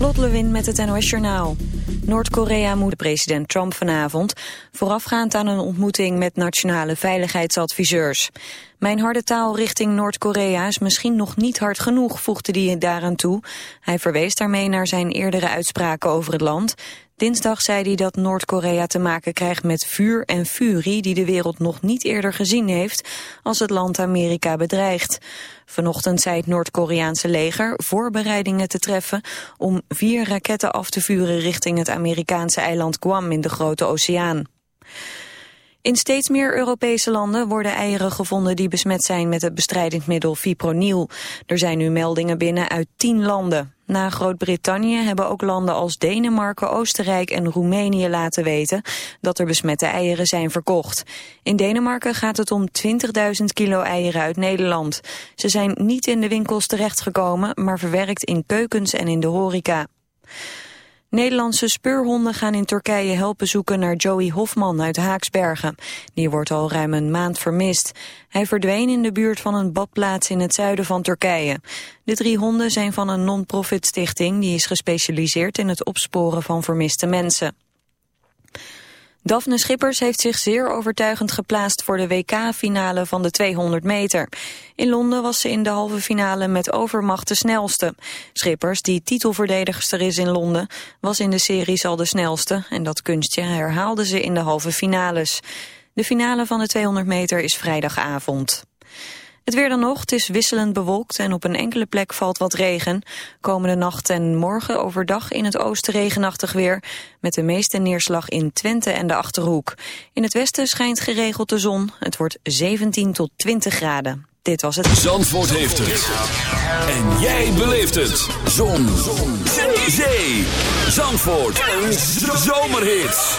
Lot Lewin met het NOS Journaal. Noord-Korea moet president Trump vanavond... voorafgaand aan een ontmoeting met nationale veiligheidsadviseurs. Mijn harde taal richting Noord-Korea is misschien nog niet hard genoeg... voegde hij daaraan toe. Hij verwees daarmee naar zijn eerdere uitspraken over het land... Dinsdag zei hij dat Noord-Korea te maken krijgt met vuur en furie die de wereld nog niet eerder gezien heeft als het land Amerika bedreigt. Vanochtend zei het Noord-Koreaanse leger voorbereidingen te treffen om vier raketten af te vuren richting het Amerikaanse eiland Guam in de Grote Oceaan. In steeds meer Europese landen worden eieren gevonden die besmet zijn met het bestrijdingsmiddel fipronil. Er zijn nu meldingen binnen uit tien landen. Na Groot-Brittannië hebben ook landen als Denemarken, Oostenrijk en Roemenië laten weten dat er besmette eieren zijn verkocht. In Denemarken gaat het om 20.000 kilo eieren uit Nederland. Ze zijn niet in de winkels terechtgekomen, maar verwerkt in keukens en in de horeca. Nederlandse speurhonden gaan in Turkije helpen zoeken naar Joey Hofman uit Haaksbergen. Die wordt al ruim een maand vermist. Hij verdween in de buurt van een badplaats in het zuiden van Turkije. De drie honden zijn van een non-profit stichting die is gespecialiseerd in het opsporen van vermiste mensen. Daphne Schippers heeft zich zeer overtuigend geplaatst voor de WK-finale van de 200 meter. In Londen was ze in de halve finale met overmacht de snelste. Schippers, die titelverdedigster is in Londen, was in de series al de snelste. En dat kunstje herhaalde ze in de halve finales. De finale van de 200 meter is vrijdagavond. Het weer dan nog, het is wisselend bewolkt en op een enkele plek valt wat regen. Komende nacht en morgen overdag in het oosten regenachtig weer... met de meeste neerslag in Twente en de Achterhoek. In het westen schijnt geregeld de zon. Het wordt 17 tot 20 graden. Dit was het. Zandvoort heeft het. En jij beleeft het. Zon. zon. Zee. Zandvoort. Een zomerhit.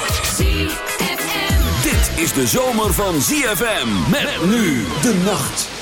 Dit is de zomer van ZFM. Met nu de nacht.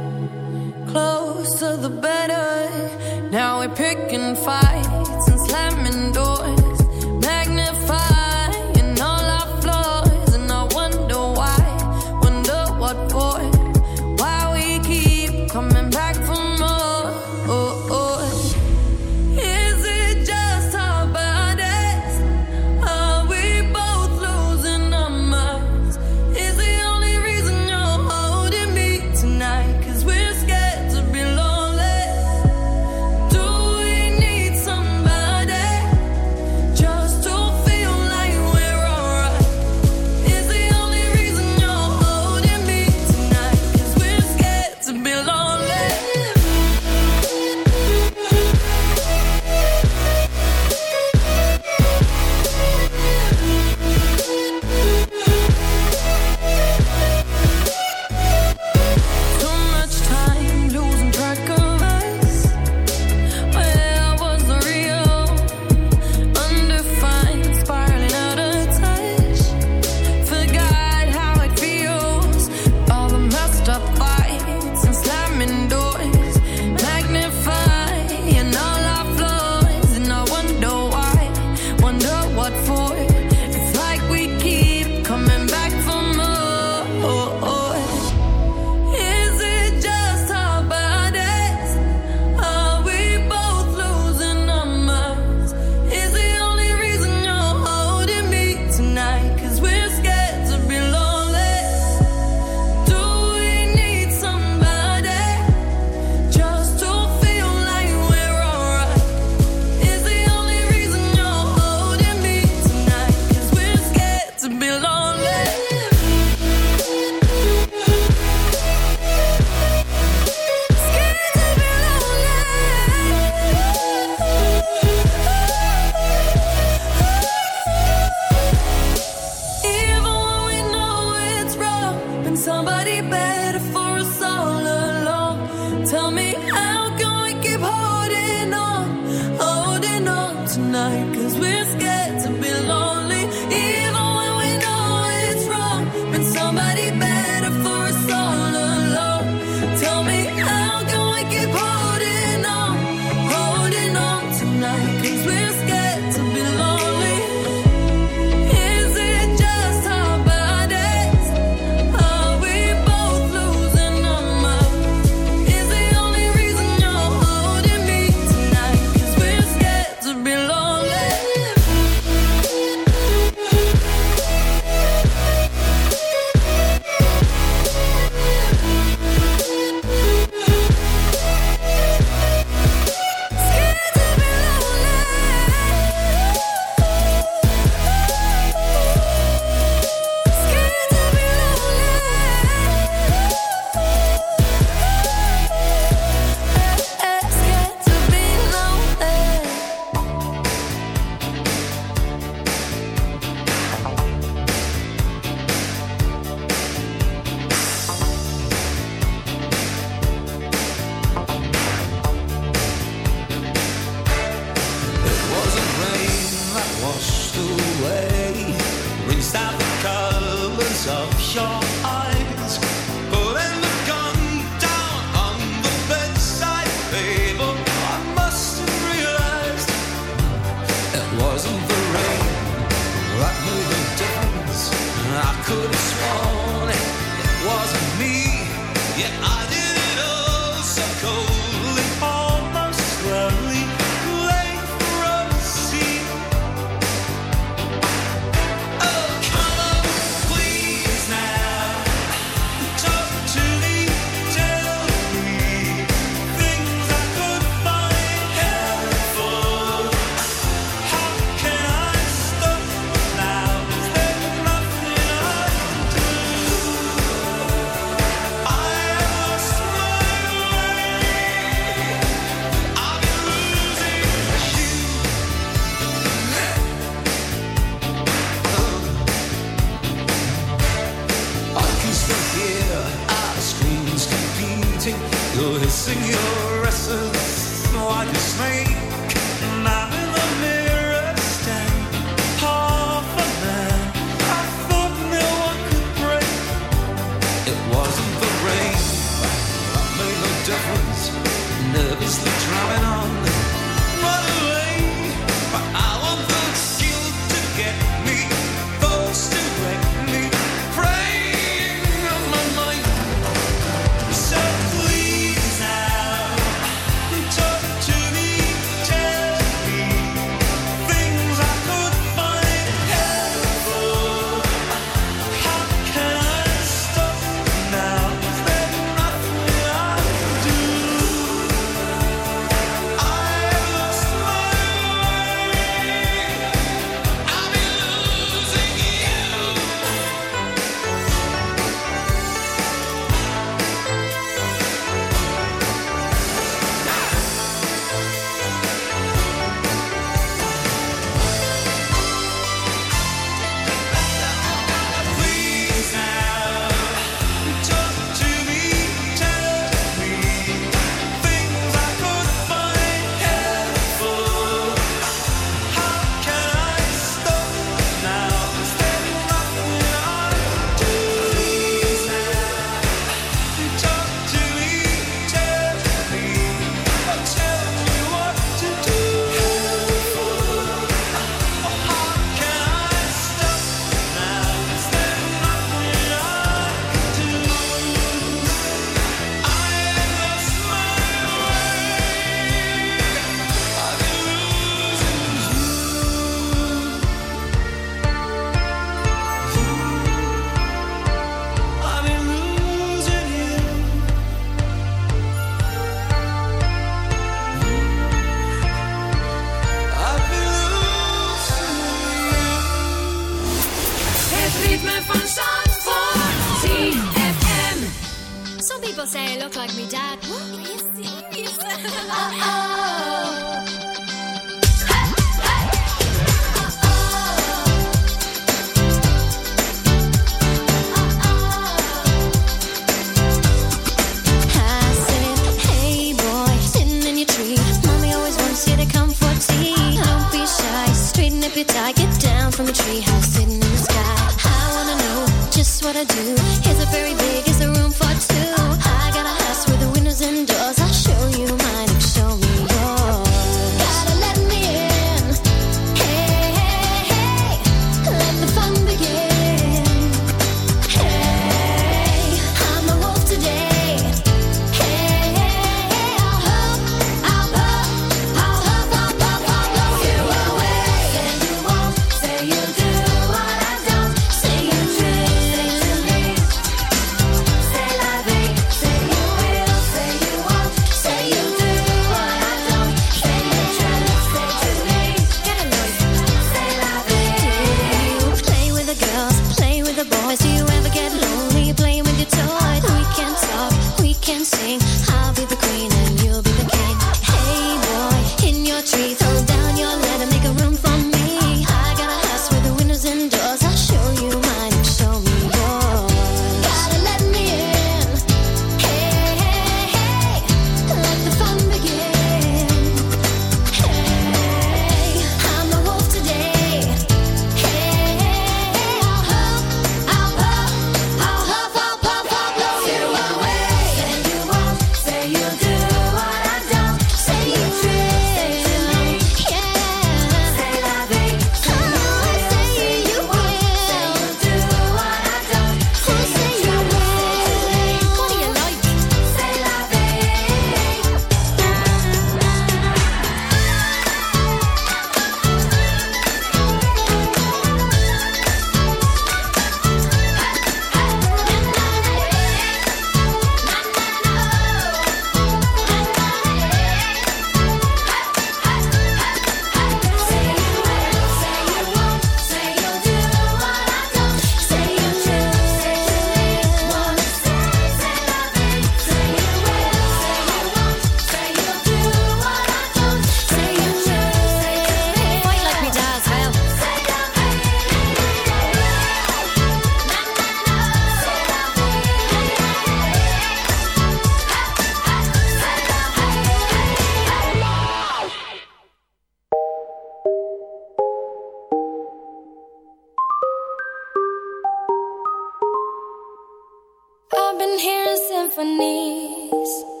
Symphonies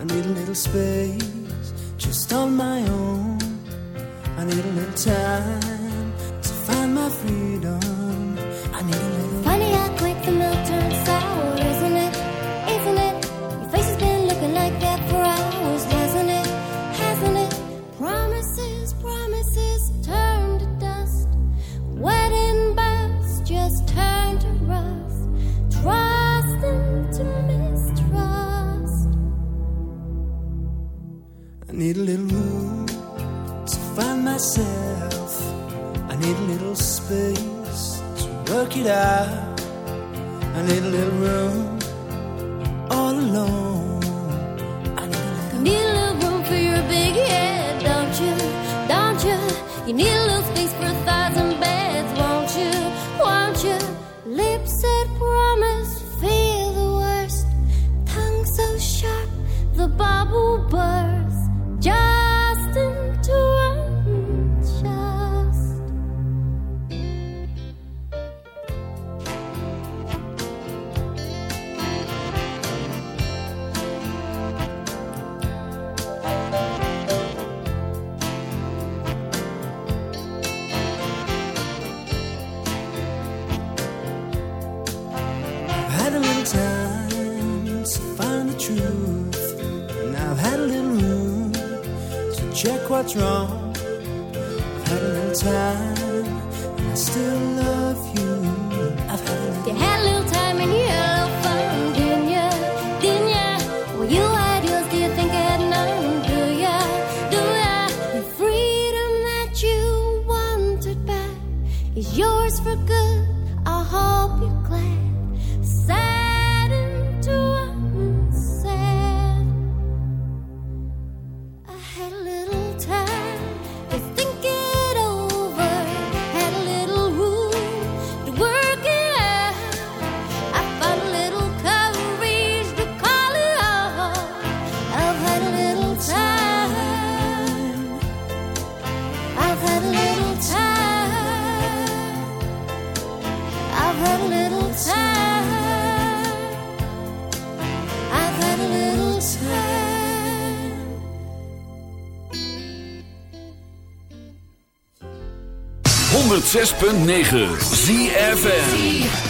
I need a little space just on my own. I need a little time to find my freedom. I need a little. Funny how quick the milk turns. made up. I need a little room. yours for good. I hope you're glad. Sad 106.9 ZFN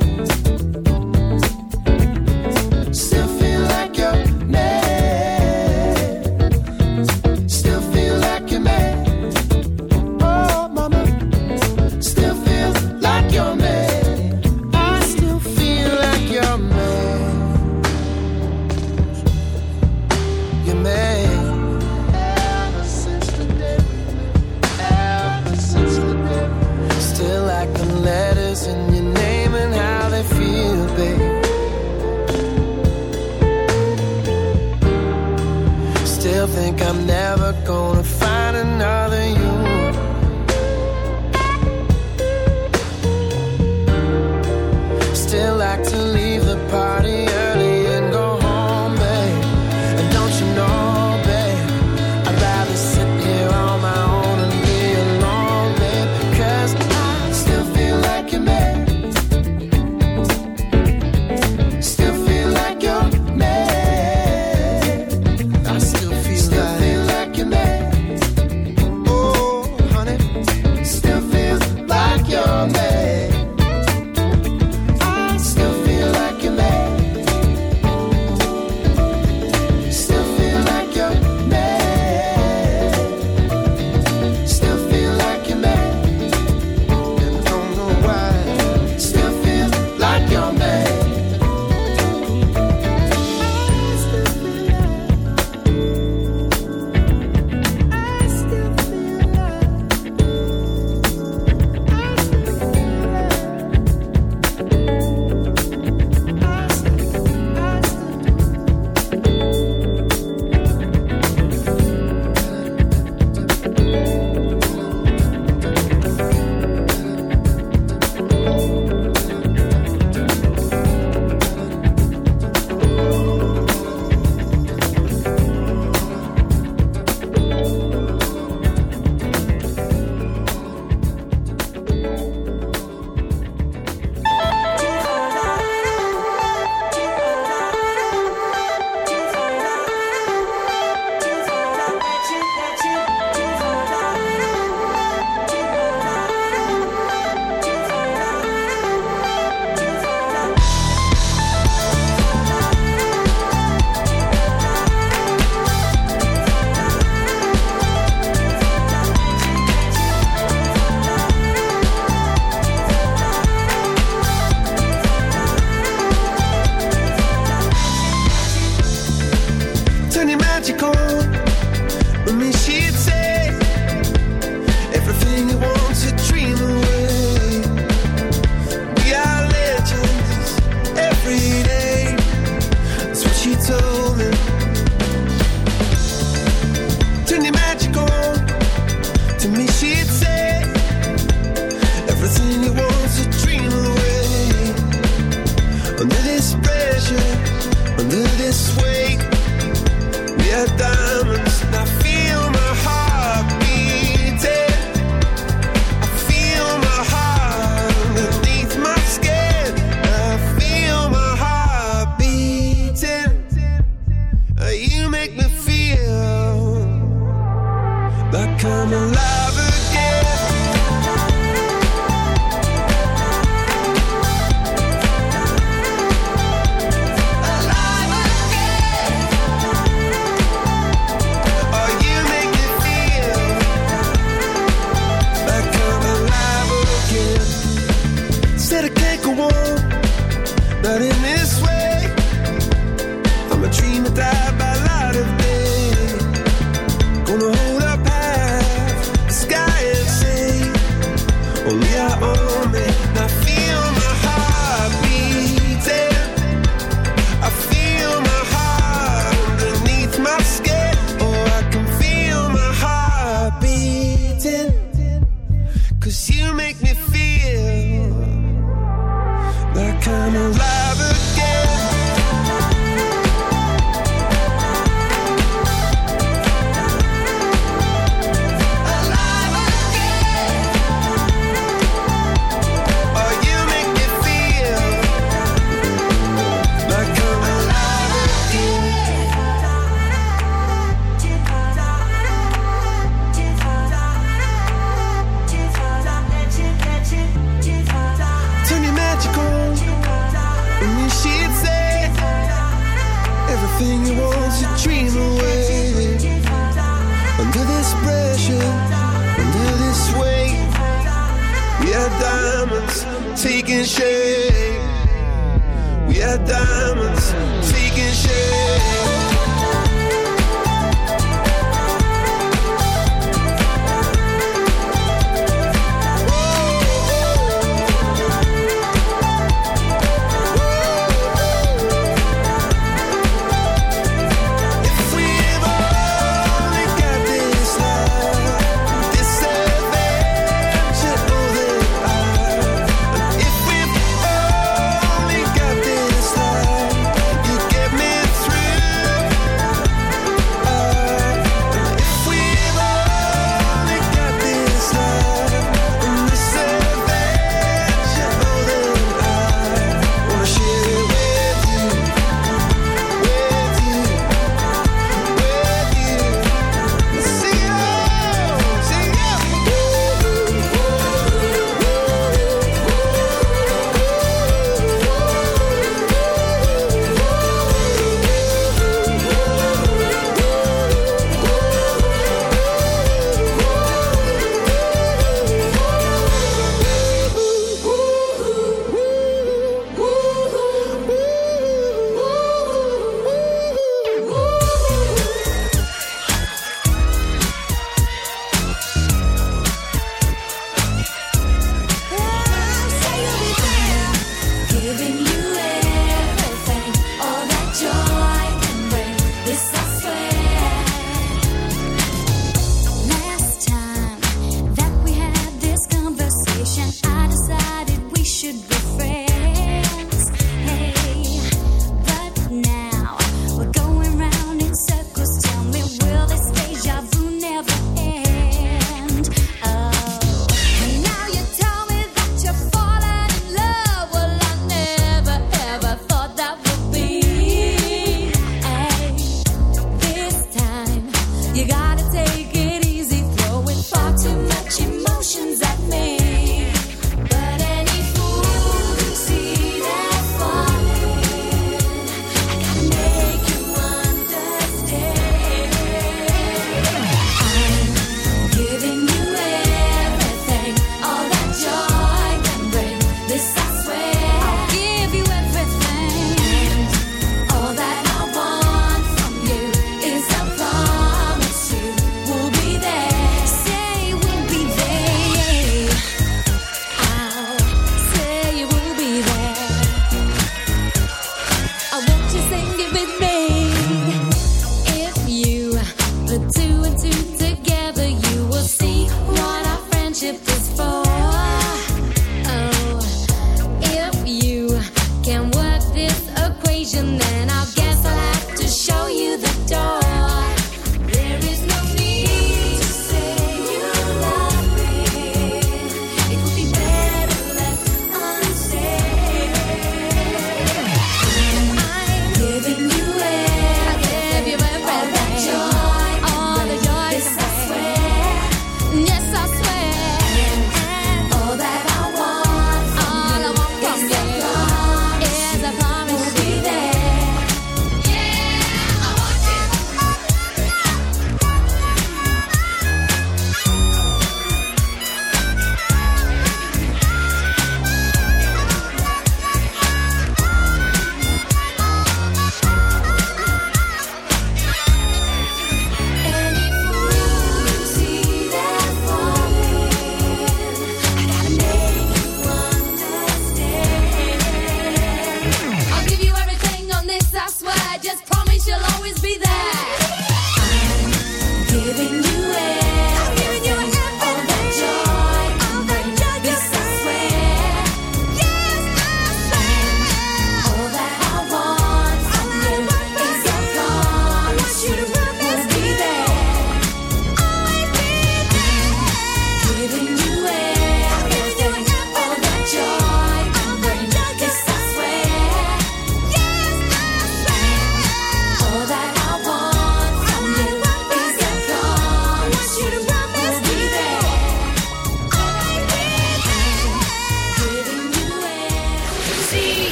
We are diamonds taking shape.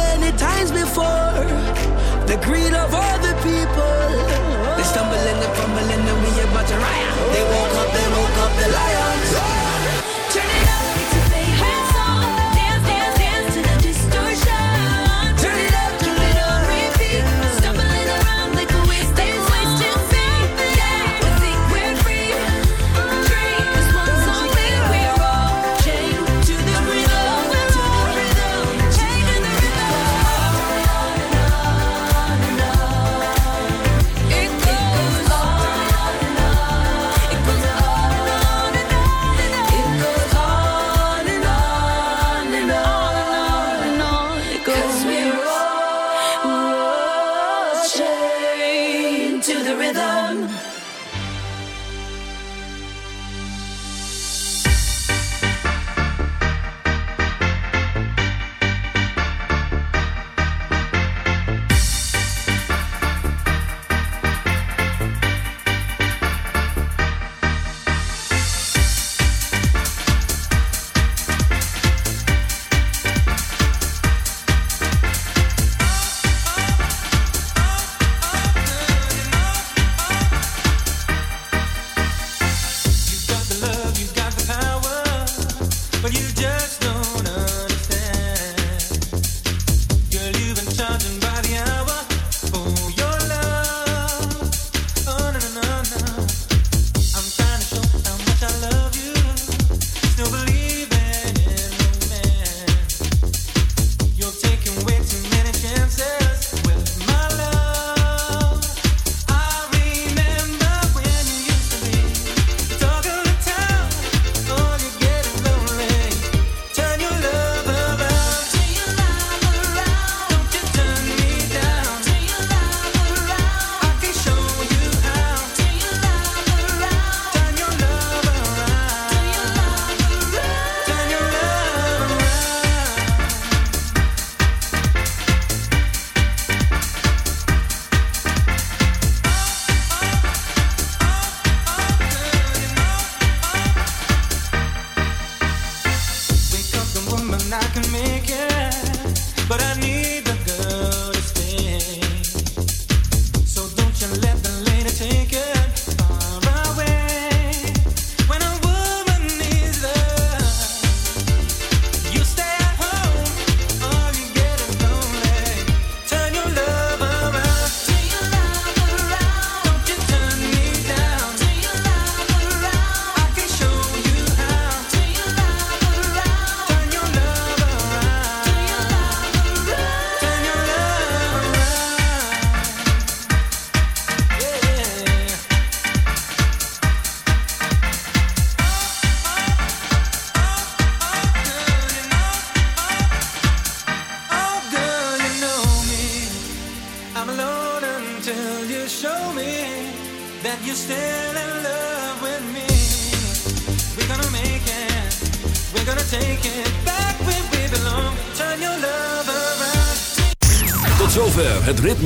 many times before. The greed of other people. They stumble and they fumble and then we about to riot. They woke up, they woke up, the liar.